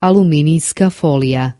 Alumínio escafolia